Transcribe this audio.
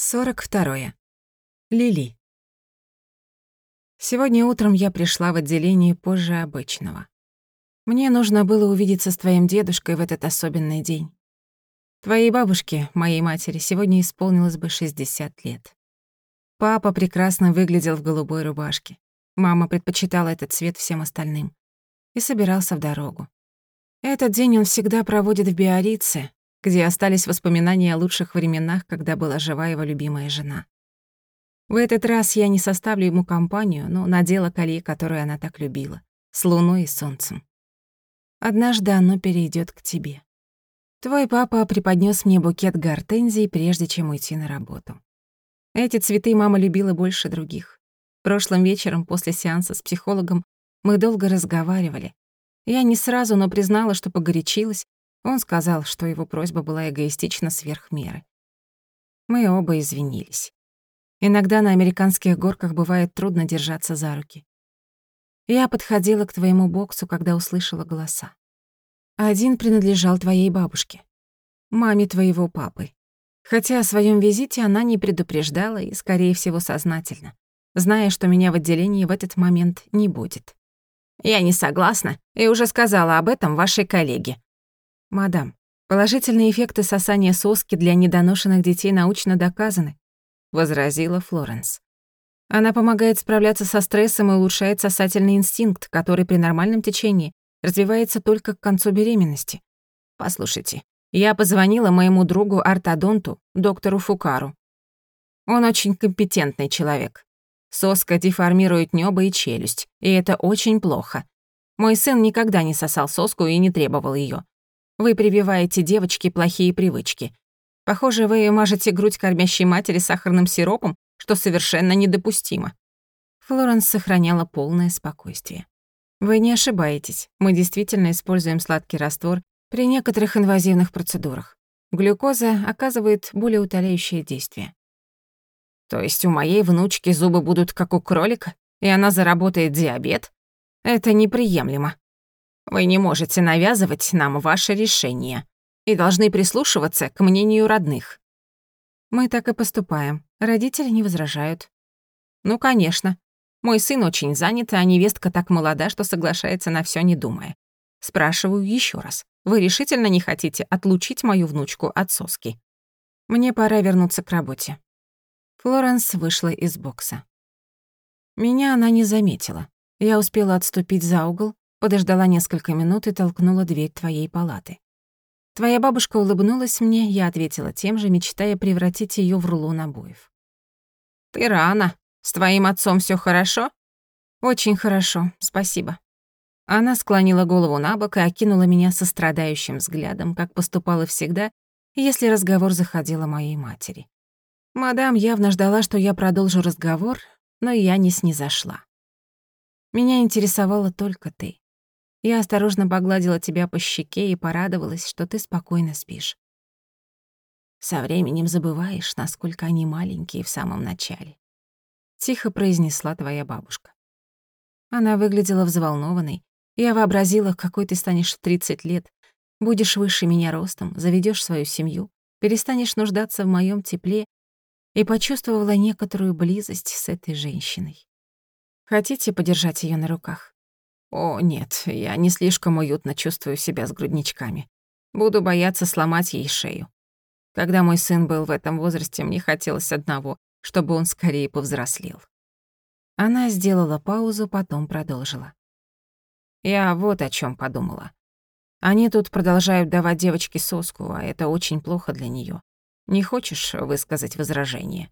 42. Лили. Сегодня утром я пришла в отделение позже обычного. Мне нужно было увидеться с твоим дедушкой в этот особенный день. Твоей бабушке, моей матери, сегодня исполнилось бы 60 лет. Папа прекрасно выглядел в голубой рубашке. Мама предпочитала этот цвет всем остальным. И собирался в дорогу. Этот день он всегда проводит в Биорице, где остались воспоминания о лучших временах, когда была жива его любимая жена. В этот раз я не составлю ему компанию, но надела колье, которое она так любила, с луной и солнцем. Однажды оно перейдет к тебе. Твой папа преподнес мне букет гортензий, прежде чем уйти на работу. Эти цветы мама любила больше других. Прошлым вечером после сеанса с психологом мы долго разговаривали. Я не сразу, но признала, что погорячилась он сказал, что его просьба была эгоистична сверх меры. Мы оба извинились. Иногда на американских горках бывает трудно держаться за руки. Я подходила к твоему боксу, когда услышала голоса. Один принадлежал твоей бабушке, маме твоего папы. Хотя о своем визите она не предупреждала и, скорее всего, сознательно, зная, что меня в отделении в этот момент не будет. Я не согласна и уже сказала об этом вашей коллеге, «Мадам, положительные эффекты сосания соски для недоношенных детей научно доказаны», — возразила Флоренс. «Она помогает справляться со стрессом и улучшает сосательный инстинкт, который при нормальном течении развивается только к концу беременности. Послушайте, я позвонила моему другу ортодонту, доктору Фукару. Он очень компетентный человек. Соска деформирует небо и челюсть, и это очень плохо. Мой сын никогда не сосал соску и не требовал ее. Вы прививаете девочке плохие привычки. Похоже, вы мажете грудь кормящей матери сахарным сиропом, что совершенно недопустимо. Флоренс сохраняла полное спокойствие. Вы не ошибаетесь. Мы действительно используем сладкий раствор при некоторых инвазивных процедурах. Глюкоза оказывает более утоляющее действие. То есть у моей внучки зубы будут как у кролика, и она заработает диабет? Это неприемлемо. Вы не можете навязывать нам ваше решение и должны прислушиваться к мнению родных. Мы так и поступаем. Родители не возражают. Ну, конечно. Мой сын очень занят, а невестка так молода, что соглашается на всё, не думая. Спрашиваю ещё раз. Вы решительно не хотите отлучить мою внучку от соски? Мне пора вернуться к работе. Флоренс вышла из бокса. Меня она не заметила. Я успела отступить за угол, Подождала несколько минут и толкнула дверь твоей палаты. Твоя бабушка улыбнулась мне, я ответила тем же, мечтая превратить её в рулон обоев. «Ты рано. С твоим отцом всё хорошо?» «Очень хорошо, спасибо». Она склонила голову на бок и окинула меня сострадающим взглядом, как поступала всегда, если разговор заходил о моей матери. Мадам явно ждала, что я продолжу разговор, но я не снизошла. Меня интересовала только ты. Я осторожно погладила тебя по щеке и порадовалась, что ты спокойно спишь. Со временем забываешь, насколько они маленькие в самом начале. Тихо произнесла твоя бабушка. Она выглядела взволнованной. Я вообразила, какой ты станешь в 30 лет, будешь выше меня ростом, заведешь свою семью, перестанешь нуждаться в моем тепле и почувствовала некоторую близость с этой женщиной. Хотите подержать ее на руках? О, нет, я не слишком уютно чувствую себя с грудничками. Буду бояться сломать ей шею. Когда мой сын был в этом возрасте, мне хотелось одного, чтобы он скорее повзрослел. Она сделала паузу, потом продолжила. Я вот о чем подумала. Они тут продолжают давать девочке соску, а это очень плохо для нее. Не хочешь высказать возражение?